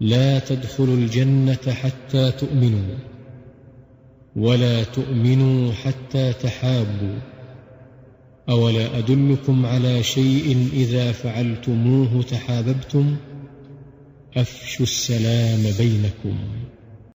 لا تدخلوا الجنة حتى تؤمنوا ولا تؤمنوا حتى تحابوا أولا أدلكم على شيء إذا فعلتموه تحاببتم؟ أفشوا السلام بينكم.